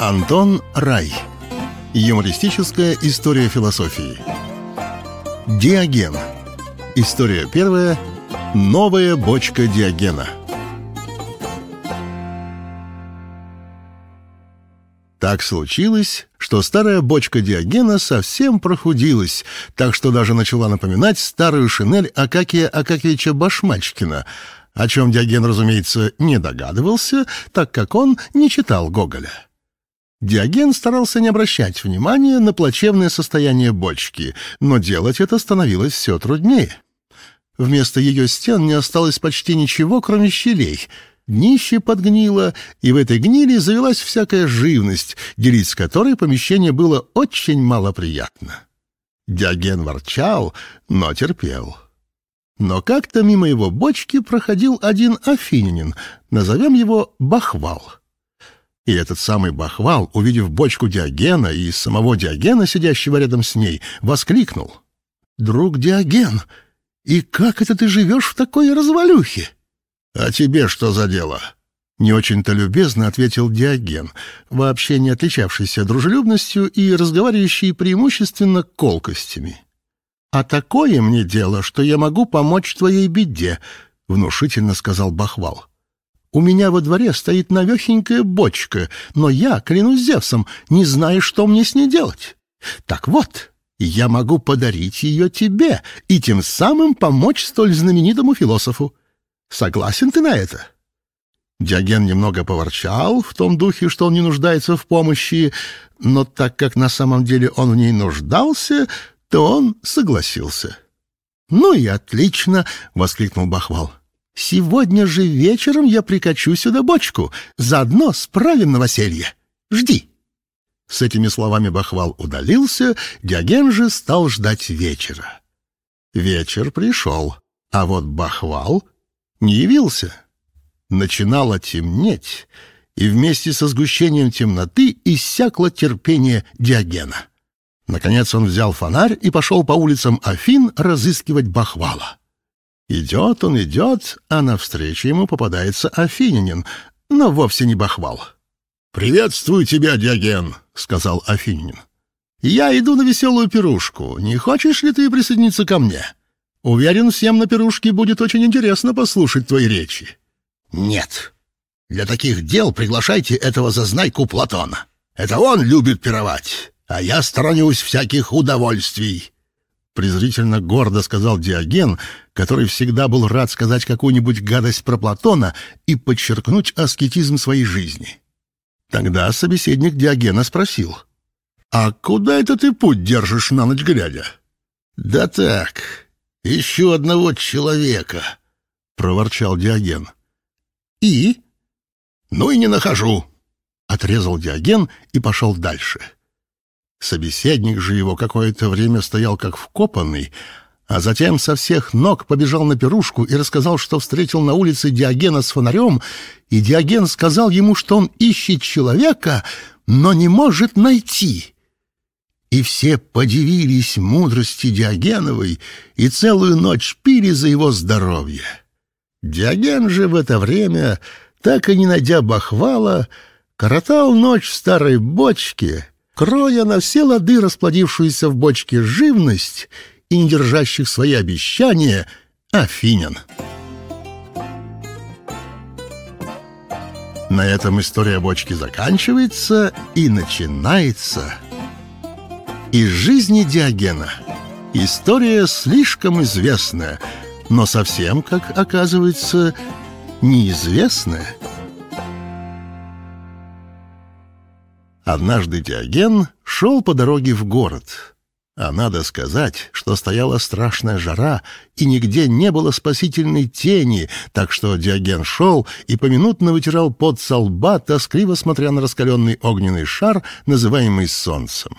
Антон Рай. Юмористическая история философии. Диоген. История первая. Новая бочка Диогена. Так случилось, что старая бочка Диогена совсем прохудилась, так что даже начала напоминать старую шинель Акакия Акакевича Башмачкина, о чем Диоген, разумеется, не догадывался, так как он не читал Гоголя. Диоген старался не обращать внимания на плачевное состояние бочки, но делать это становилось все труднее. Вместо ее стен не осталось почти ничего, кроме щелей — Днище подгнило, и в этой гнили завелась всякая живность, делить с которой помещение было очень малоприятно. Диоген ворчал, но терпел. Но как-то мимо его бочки проходил один афинянин, назовем его Бахвал. И этот самый Бахвал, увидев бочку Диогена и самого Диогена, сидящего рядом с ней, воскликнул. «Друг Диоген, и как это ты живешь в такой развалюхе?» «А тебе что за дело?» Не очень-то любезно ответил Диоген, вообще не отличавшийся дружелюбностью и разговаривающий преимущественно колкостями. «А такое мне дело, что я могу помочь твоей беде», — внушительно сказал Бахвал. «У меня во дворе стоит навехенькая бочка, но я, клянусь Зевсом, не знаю, что мне с ней делать. Так вот, я могу подарить ее тебе и тем самым помочь столь знаменитому философу. Согласен ты на это?» Диоген немного поворчал в том духе, что он не нуждается в помощи, но так как на самом деле он в ней нуждался, то он согласился. «Ну и отлично!» — воскликнул Бахвал. «Сегодня же вечером я прикачу сюда бочку, заодно справим новоселье. Жди!» С этими словами Бахвал удалился, Диоген же стал ждать вечера. Вечер пришел, а вот Бахвал не явился. Начинало темнеть, и вместе со сгущением темноты иссякло терпение Диогена. Наконец он взял фонарь и пошел по улицам Афин разыскивать Бахвала. Идет он, идет, а навстречу ему попадается афинянин, но вовсе не Бахвал. «Приветствую тебя, Диоген», — сказал афинянин. «Я иду на веселую пирушку. Не хочешь ли ты присоединиться ко мне?» Уверен, всем на пирушке будет очень интересно послушать твои речи. Нет. Для таких дел приглашайте этого зазнайку Платона. Это он любит пировать, а я сторонюсь всяких удовольствий. Презрительно гордо сказал Диоген, который всегда был рад сказать какую-нибудь гадость про Платона и подчеркнуть аскетизм своей жизни. Тогда собеседник Диогена спросил. «А куда это ты путь держишь на ночь глядя?» «Да так, еще одного человека, — проворчал Диоген. — И? — Ну и не нахожу, — отрезал Диоген и пошел дальше. Собеседник же его какое-то время стоял как вкопанный, а затем со всех ног побежал на пирушку и рассказал, что встретил на улице Диогена с фонарем, и Диоген сказал ему, что он ищет человека, но не может найти и все подивились мудрости Диогеновой и целую ночь пили за его здоровье. Диоген же в это время, так и не найдя бахвала, коротал ночь в старой бочке, кроя на все лады расплодившуюся в бочке живность и не держащих свои обещания афинян. На этом история бочки заканчивается и начинается из жизни Диогена. История слишком известная, но совсем, как оказывается, неизвестная. Однажды Диоген шел по дороге в город. А надо сказать, что стояла страшная жара, и нигде не было спасительной тени, так что Диоген шел и поминутно вытирал пот со лба, тоскливо смотря на раскаленный огненный шар, называемый солнцем.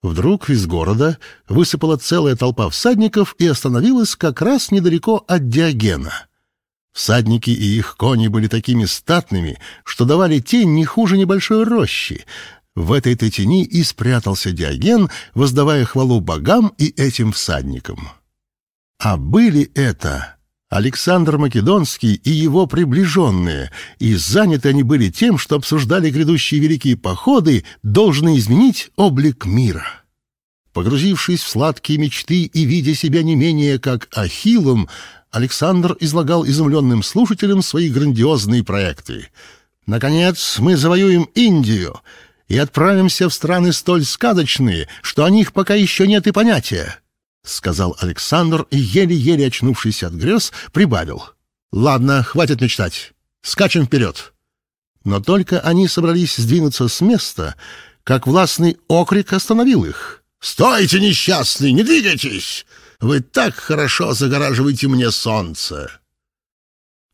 Вдруг из города высыпала целая толпа всадников и остановилась как раз недалеко от Диогена. Всадники и их кони были такими статными, что давали тень не хуже небольшой рощи. В этой-то тени и спрятался Диоген, воздавая хвалу богам и этим всадникам. А были это Александр Македонский и его приближенные, и заняты они были тем, что обсуждали грядущие великие походы, должны изменить облик мира. Погрузившись в сладкие мечты и видя себя не менее как Ахиллом, Александр излагал изумленным слушателям свои грандиозные проекты. «Наконец мы завоюем Индию и отправимся в страны столь сказочные, что о них пока еще нет и понятия. — сказал Александр и, еле-еле очнувшись от грез, прибавил. «Ладно, хватит мечтать. Скачем вперед». Но только они собрались сдвинуться с места, как властный окрик остановил их. «Стойте, несчастный, не двигайтесь! Вы так хорошо загораживаете мне солнце!»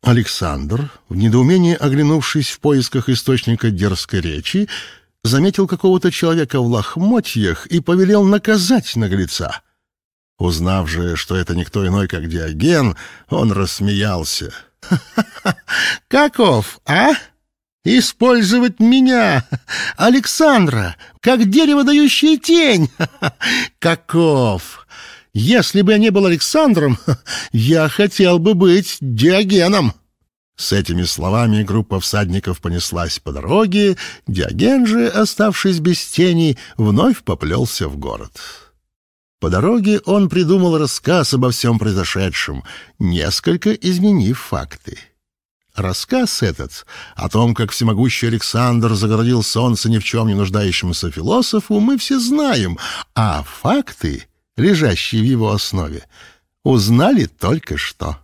Александр, в недоумении оглянувшись в поисках источника дерзкой речи, заметил какого-то человека в лохмотьях и повелел наказать наглеца. Узнав же, что это никто иной, как Диоген, он рассмеялся. «Каков, а? Использовать меня, Александра, как дерево, дающее тень? Каков? Если бы я не был Александром, я хотел бы быть Диогеном». С этими словами группа всадников понеслась по дороге, Диоген же, оставшись без тени, вновь поплелся в город. По дороге он придумал рассказ обо всем произошедшем, несколько изменив факты. Рассказ этот о том, как всемогущий Александр загородил солнце ни в чем не нуждающемуся философу, мы все знаем, а факты, лежащие в его основе, узнали только что.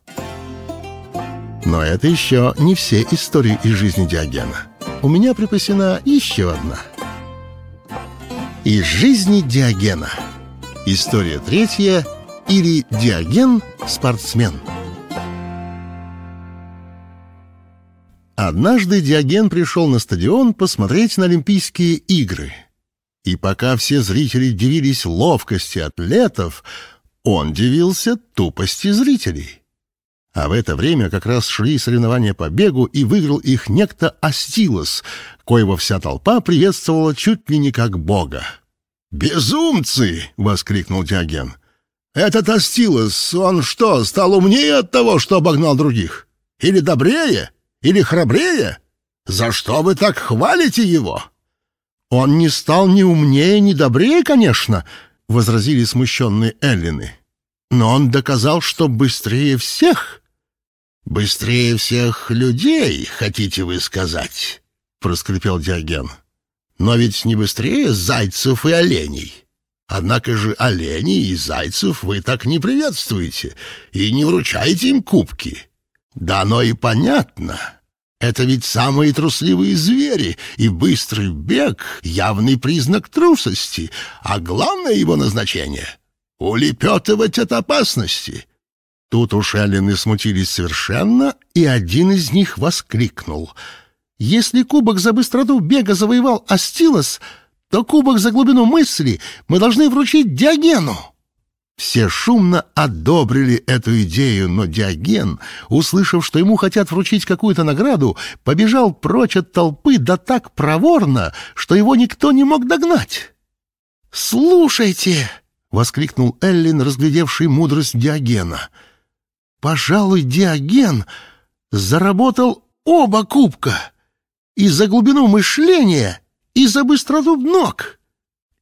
Но это еще не все истории из жизни Диогена. У меня припасена еще одна. Из жизни Диогена — История третья или Диоген – спортсмен. Однажды Диоген пришел на стадион посмотреть на Олимпийские игры. И пока все зрители дивились ловкости атлетов, он дивился тупости зрителей. А в это время как раз шли соревнования по бегу, и выиграл их некто Астилос, коего вся толпа приветствовала чуть ли не как бога. «Безумцы!» — воскликнул Диоген. «Этот Астилос, он что, стал умнее от того, что обогнал других? Или добрее? Или храбрее? За что вы так хвалите его?» «Он не стал ни умнее, ни добрее, конечно», — возразили смущенные Эллины. «Но он доказал, что быстрее всех». «Быстрее всех людей, хотите вы сказать?» — проскрипел Диоген. Но ведь не быстрее зайцев и оленей. Однако же оленей и зайцев вы так не приветствуете и не вручаете им кубки. Да оно и понятно. Это ведь самые трусливые звери, и быстрый бег — явный признак трусости, а главное его назначение — улепетывать от опасности. Тут уж Эллины смутились совершенно, и один из них воскликнул — если кубок за быстроту бега завоевал Астилос, то кубок за глубину мысли мы должны вручить Диогену. Все шумно одобрили эту идею, но Диоген, услышав, что ему хотят вручить какую-то награду, побежал прочь от толпы да так проворно, что его никто не мог догнать. «Слушайте!» — воскликнул Эллин, разглядевший мудрость Диогена. «Пожалуй, Диоген заработал оба кубка!» и за глубину мышления, и за быстроту ног.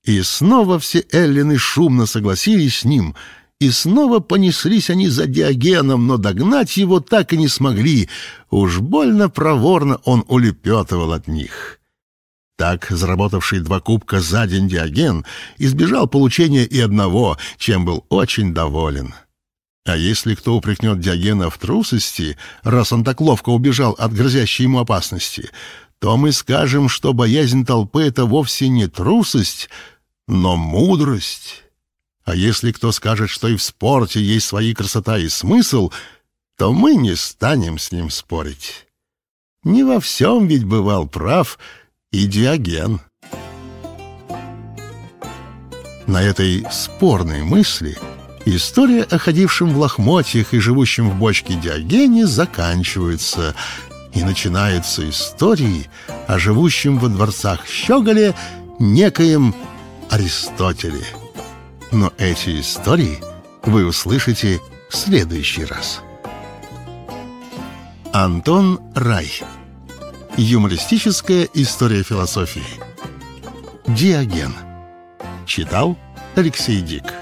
И снова все Эллины шумно согласились с ним, и снова понеслись они за Диогеном, но догнать его так и не смогли. Уж больно проворно он улепетывал от них. Так, заработавший два кубка за день Диоген избежал получения и одного, чем был очень доволен. А если кто упрекнет Диогена в трусости, раз он так ловко убежал от грозящей ему опасности, то мы скажем, что боязнь толпы — это вовсе не трусость, но мудрость. А если кто скажет, что и в спорте есть свои красота и смысл, то мы не станем с ним спорить. Не во всем ведь бывал прав и Диоген. На этой спорной мысли история о ходившем в лохмотьях и живущем в бочке Диогене заканчивается — и начинаются истории о живущем во дворцах Щеголе некоем Аристотеле. Но эти истории вы услышите в следующий раз. Антон Рай. Юмористическая история философии. Диоген. Читал Алексей Дик.